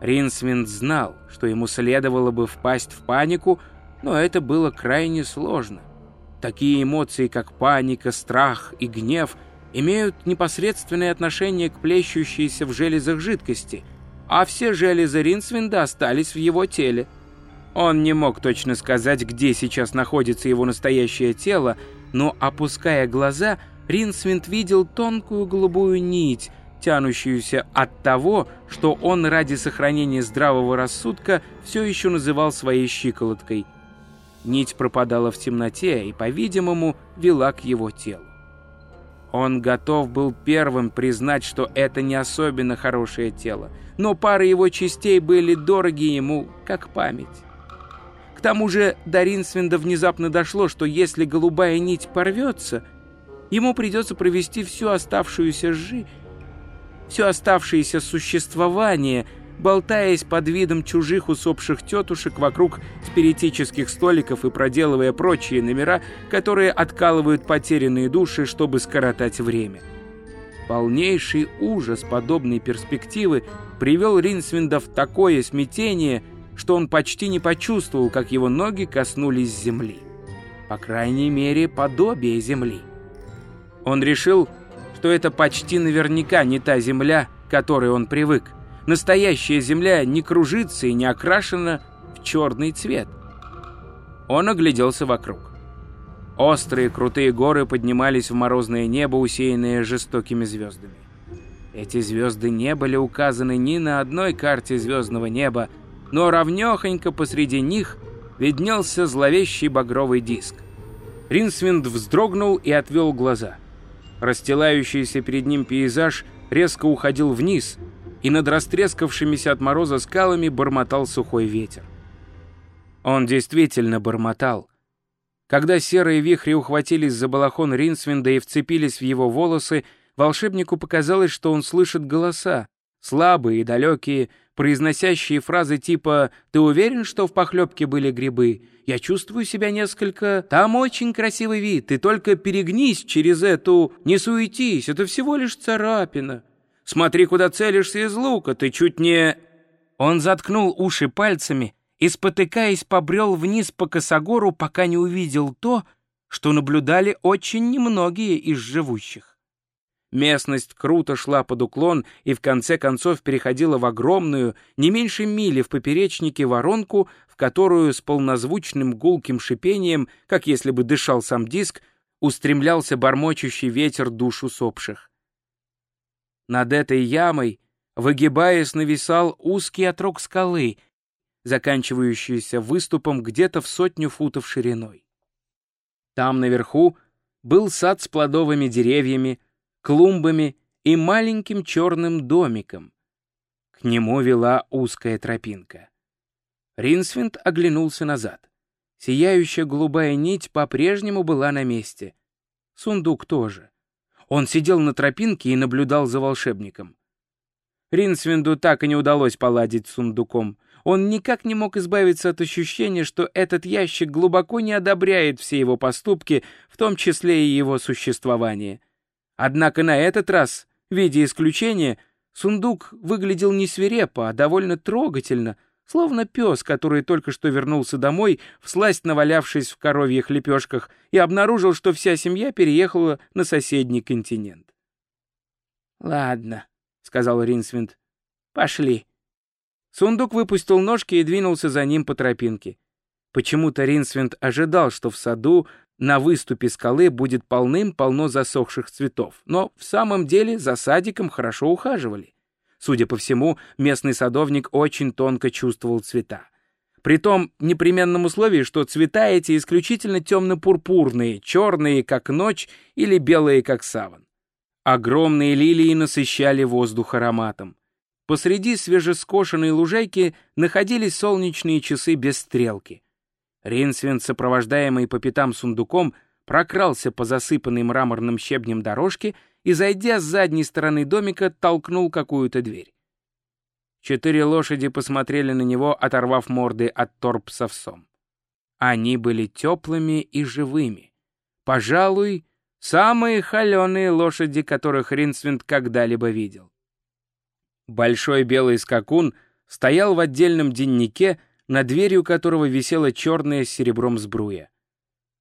Ринсвинд знал, что ему следовало бы впасть в панику, но это было крайне сложно. Такие эмоции, как паника, страх и гнев, имеют непосредственное отношение к плещущейся в железах жидкости, а все железы Ринсвинда остались в его теле. Он не мог точно сказать, где сейчас находится его настоящее тело, но, опуская глаза, Ринсвинд видел тонкую голубую нить, тянущуюся от того, что он ради сохранения здравого рассудка все еще называл своей щиколоткой. Нить пропадала в темноте и, по-видимому, вела к его телу. Он готов был первым признать, что это не особенно хорошее тело, но пары его частей были дороги ему, как память. К тому же до Ринсвинда внезапно дошло, что если голубая нить порвется, ему придется провести всю оставшуюся жизнь, все оставшееся существование, болтаясь под видом чужих усопших тетушек вокруг спиритических столиков и проделывая прочие номера, которые откалывают потерянные души, чтобы скоротать время. Полнейший ужас подобной перспективы привел Ринсвинда в такое смятение, что он почти не почувствовал, как его ноги коснулись земли. По крайней мере, подобие земли. Он решил, что это почти наверняка не та земля, к которой он привык. Настоящая земля не кружится и не окрашена в черный цвет. Он огляделся вокруг. Острые крутые горы поднимались в морозное небо, усеянное жестокими звездами. Эти звезды не были указаны ни на одной карте звездного неба, но равнехонько посреди них виднелся зловещий багровый диск. Ринсвинд вздрогнул и отвел глаза — Расстилающийся перед ним пейзаж резко уходил вниз, и над растрескавшимися от мороза скалами бормотал сухой ветер. Он действительно бормотал. Когда серые вихри ухватились за балахон Ринсвинда и вцепились в его волосы, волшебнику показалось, что он слышит голоса, слабые и далекие, произносящие фразы типа «Ты уверен, что в похлебке были грибы? Я чувствую себя несколько... Там очень красивый вид, ты только перегнись через эту... Не суетись, это всего лишь царапина. Смотри, куда целишься из лука, ты чуть не...» Он заткнул уши пальцами и, спотыкаясь, побрел вниз по косогору, пока не увидел то, что наблюдали очень немногие из живущих. Местность круто шла под уклон и в конце концов переходила в огромную, не меньше мили в поперечнике воронку, в которую с полнозвучным гулким шипением, как если бы дышал сам диск, устремлялся бормочущий ветер душу сопших. Над этой ямой, выгибаясь, нависал узкий отрог скалы, заканчивающийся выступом где-то в сотню футов шириной. Там наверху был сад с плодовыми деревьями, клумбами и маленьким черным домиком. К нему вела узкая тропинка. Ринсвинд оглянулся назад. Сияющая голубая нить по-прежнему была на месте. Сундук тоже. Он сидел на тропинке и наблюдал за волшебником. Ринсвинду так и не удалось поладить с сундуком. Он никак не мог избавиться от ощущения, что этот ящик глубоко не одобряет все его поступки, в том числе и его существование. Однако на этот раз, в виде исключения, сундук выглядел не свирепо, а довольно трогательно, словно пес, который только что вернулся домой, всласть навалявшись в коровьих лепешках, и обнаружил, что вся семья переехала на соседний континент. «Ладно», — сказал Ринсвинд, — «пошли». Сундук выпустил ножки и двинулся за ним по тропинке. Почему-то Ринсвинд ожидал, что в саду на выступе скалы будет полным-полно засохших цветов, но в самом деле за садиком хорошо ухаживали. Судя по всему, местный садовник очень тонко чувствовал цвета. При том непременном условии, что цвета эти исключительно темно-пурпурные, черные, как ночь, или белые, как саван. Огромные лилии насыщали воздух ароматом. Посреди свежескошенной лужайки находились солнечные часы без стрелки — Ринсвин, сопровождаемый по пятам сундуком, прокрался по засыпанной мраморным щебнем дорожке и, зайдя с задней стороны домика, толкнул какую-то дверь. Четыре лошади посмотрели на него, оторвав морды от торп с. Они были теплыми и живыми. Пожалуй, самые холеные лошади, которых Ринсвинд когда-либо видел. Большой белый скакун — стоял в отдельном деннике, над дверью которого висела черная с серебром сбруя.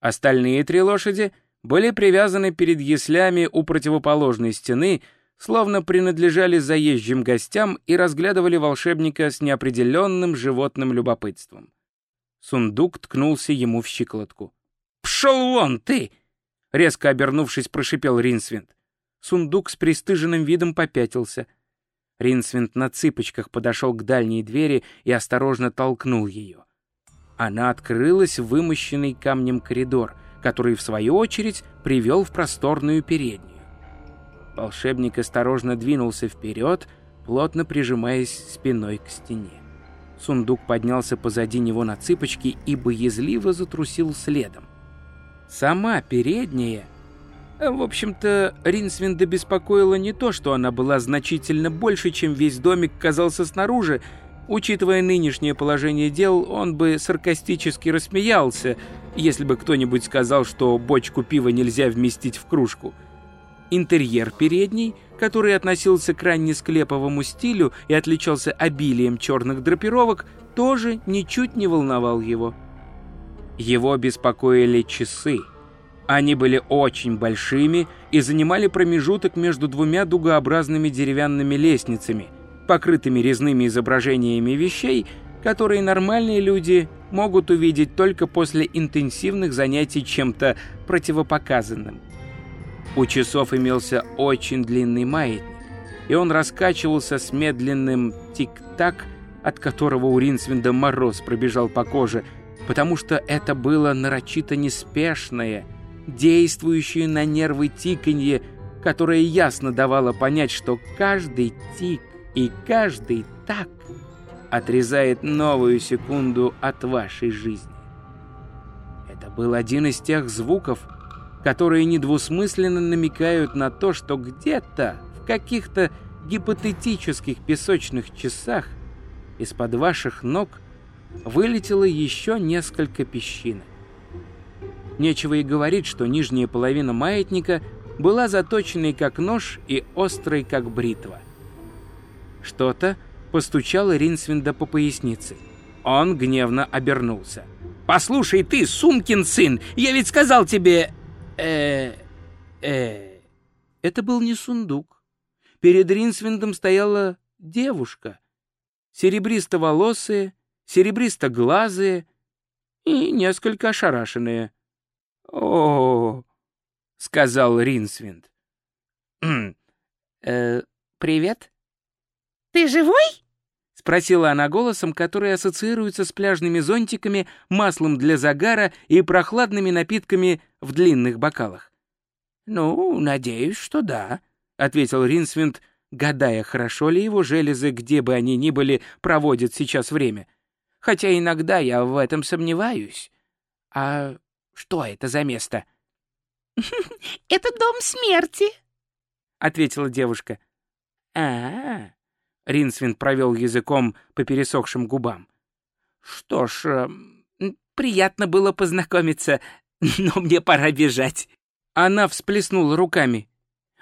Остальные три лошади были привязаны перед яслями у противоположной стены, словно принадлежали заезжим гостям и разглядывали волшебника с неопределенным животным любопытством. Сундук ткнулся ему в щиколотку. «Пшел вон ты!» — резко обернувшись, прошипел Ринсвинд. Сундук с пристыженным видом попятился. Ринсвинд на цыпочках подошел к дальней двери и осторожно толкнул ее. Она открылась в вымощенный камнем коридор, который, в свою очередь, привел в просторную переднюю. Волшебник осторожно двинулся вперед, плотно прижимаясь спиной к стене. Сундук поднялся позади него на цыпочки и боязливо затрусил следом. Сама передняя в общем-то, Ринсвинда беспокоило не то, что она была значительно больше, чем весь домик казался снаружи. Учитывая нынешнее положение дел, он бы саркастически рассмеялся, если бы кто-нибудь сказал, что бочку пива нельзя вместить в кружку. Интерьер передней, который относился к раннесклеповому стилю и отличался обилием черных драпировок, тоже ничуть не волновал его. Его беспокоили часы — они были очень большими и занимали промежуток между двумя дугообразными деревянными лестницами, покрытыми резными изображениями вещей, которые нормальные люди могут увидеть только после интенсивных занятий чем-то противопоказанным. У часов имелся очень длинный маятник, и он раскачивался с медленным тик-так, от которого у Ринсвинда мороз пробежал по коже, потому что это было нарочито неспешное – действующее на нервы тиканье, которое ясно давало понять, что каждый тик и каждый так отрезает новую секунду от вашей жизни. Это был один из тех звуков, которые недвусмысленно намекают на то, что где-то в каких-то гипотетических песочных часах из-под ваших ног вылетело еще несколько песчинок. Нечего и говорить, что нижняя половина маятника была заточенной как нож и острой как бритва. Что-то постучало Ринсвинда по пояснице. Он гневно обернулся. «Послушай ты, Сумкин сын, я ведь сказал тебе...» э э Это был не сундук. Перед Ринсвиндом стояла девушка. Серебристо-волосые, серебристо-глазые и несколько ошарашенные о, сказал Ринсвинд. «Э, привет. Ты живой? спросила она голосом, который ассоциируется с пляжными зонтиками, маслом для загара и прохладными напитками в длинных бокалах. Ну, надеюсь, что да, ответил Ринсвинд, гадая, хорошо ли его железы, где бы они ни были, проводят сейчас время. Хотя иногда я в этом сомневаюсь. А что это за место? Это дом смерти, ответила девушка. А, -а, -а. Ринсвин провел языком по пересохшим губам. Что ж, э, приятно было познакомиться, но мне пора бежать. Она всплеснула руками.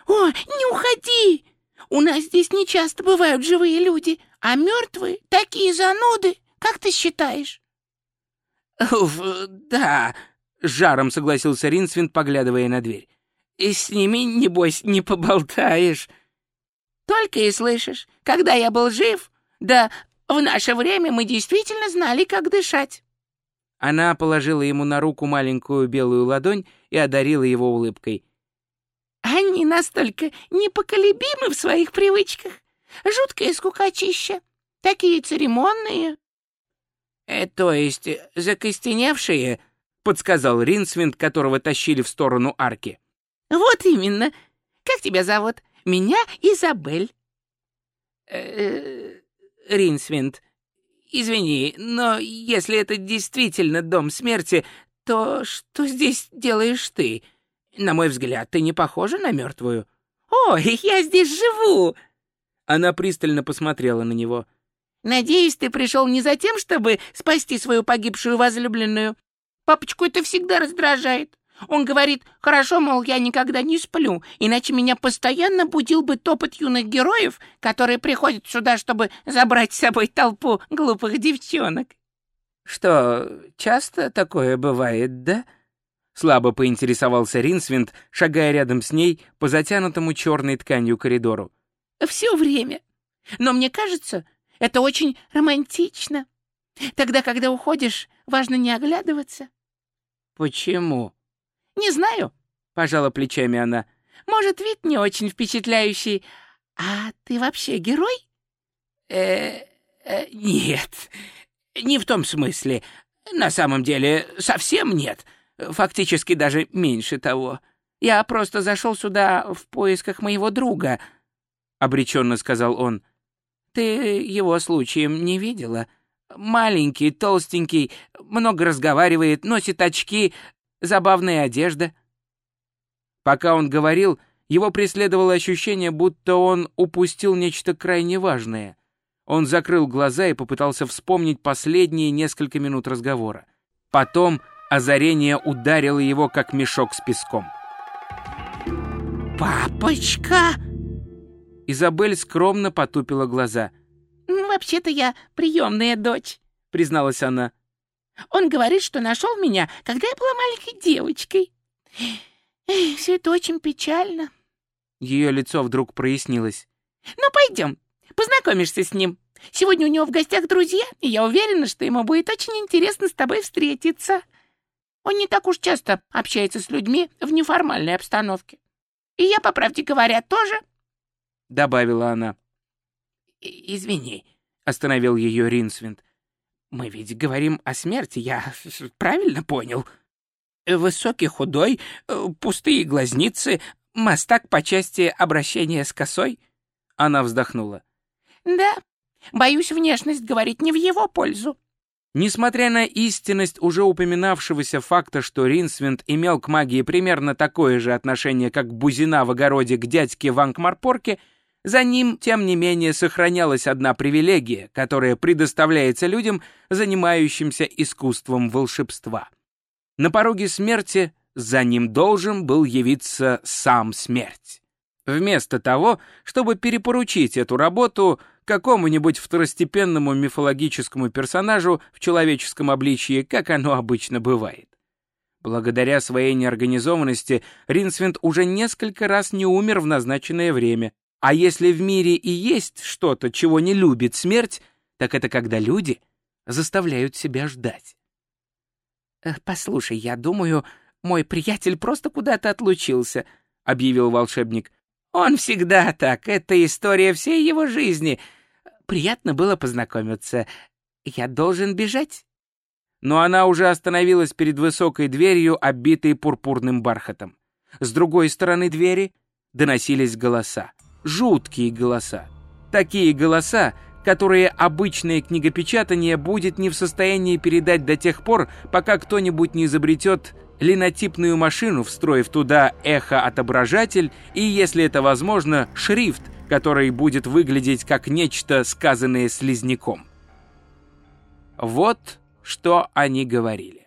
О, не уходи! У нас здесь не часто бывают живые люди, а мертвые такие зануды, как ты считаешь? Уф, да, жаром согласился Ринсвин, поглядывая на дверь. «И с ними, небось, не поболтаешь». «Только и слышишь, когда я был жив, да в наше время мы действительно знали, как дышать». Она положила ему на руку маленькую белую ладонь и одарила его улыбкой. «Они настолько непоколебимы в своих привычках. Жуткое скукачище. Такие церемонные». «Э, «То есть закостеневшие?» — подсказал Ринсвинд, которого тащили в сторону арки. «Вот именно. Как тебя зовут? Меня Изабель». Э Ринсвинд, извини, но если это действительно дом смерти, то что здесь делаешь ты? На мой взгляд, ты не похожа на мертвую». «Ой, я здесь живу!» Она пристально посмотрела на него. «Надеюсь, ты пришел не за тем, чтобы спасти свою погибшую возлюбленную. Папочку это всегда раздражает. Он говорит, хорошо, мол, я никогда не сплю, иначе меня постоянно будил бы топот юных героев, которые приходят сюда, чтобы забрать с собой толпу глупых девчонок. Что, часто такое бывает, да? Слабо поинтересовался Ринсвинд, шагая рядом с ней по затянутому черной тканью коридору. Все время. Но мне кажется, это очень романтично. Тогда, когда уходишь, важно не оглядываться. Почему? Не знаю, пожала плечами она. Может, вид не очень впечатляющий. А ты вообще герой? Э, -э нет, не в том смысле. На самом деле, совсем нет. Фактически даже меньше того. Я просто зашел сюда в поисках моего друга, обреченно сказал он. Ты его случаем не видела? Маленький, толстенький, много разговаривает, носит очки, забавная одежда. Пока он говорил, его преследовало ощущение, будто он упустил нечто крайне важное. Он закрыл глаза и попытался вспомнить последние несколько минут разговора. Потом озарение ударило его, как мешок с песком. «Папочка!» Изабель скромно потупила глаза. «Вообще-то я приемная дочь», — призналась она. «Он говорит, что нашел меня, когда я была маленькой девочкой. Эх, все это очень печально». Ее лицо вдруг прояснилось. «Ну, пойдем, познакомишься с ним. Сегодня у него в гостях друзья, и я уверена, что ему будет очень интересно с тобой встретиться. Он не так уж часто общается с людьми в неформальной обстановке. И я, по правде говоря, тоже — добавила она. «Извини», — остановил ее Ринсвинд. «Мы ведь говорим о смерти, я правильно понял? Высокий, худой, пустые глазницы, мастак по части обращения с косой?» Она вздохнула. «Да, боюсь, внешность говорит не в его пользу». Несмотря на истинность уже упоминавшегося факта, что Ринсвинд имел к магии примерно такое же отношение, как Бузина в огороде к дядьке в Анкмарпорке, за ним, тем не менее, сохранялась одна привилегия, которая предоставляется людям, занимающимся искусством волшебства. На пороге смерти за ним должен был явиться сам смерть. Вместо того, чтобы перепоручить эту работу какому-нибудь второстепенному мифологическому персонажу в человеческом обличии, как оно обычно бывает. Благодаря своей неорганизованности Ринсвинд уже несколько раз не умер в назначенное время, а если в мире и есть что-то, чего не любит смерть, так это когда люди заставляют себя ждать. «Послушай, я думаю, мой приятель просто куда-то отлучился», — объявил волшебник. «Он всегда так, это история всей его жизни. Приятно было познакомиться. Я должен бежать». Но она уже остановилась перед высокой дверью, обитой пурпурным бархатом. С другой стороны двери доносились голоса жуткие голоса. Такие голоса, которые обычное книгопечатание будет не в состоянии передать до тех пор, пока кто-нибудь не изобретет линотипную машину, встроив туда эхо-отображатель и, если это возможно, шрифт, который будет выглядеть как нечто, сказанное слизняком. Вот что они говорили.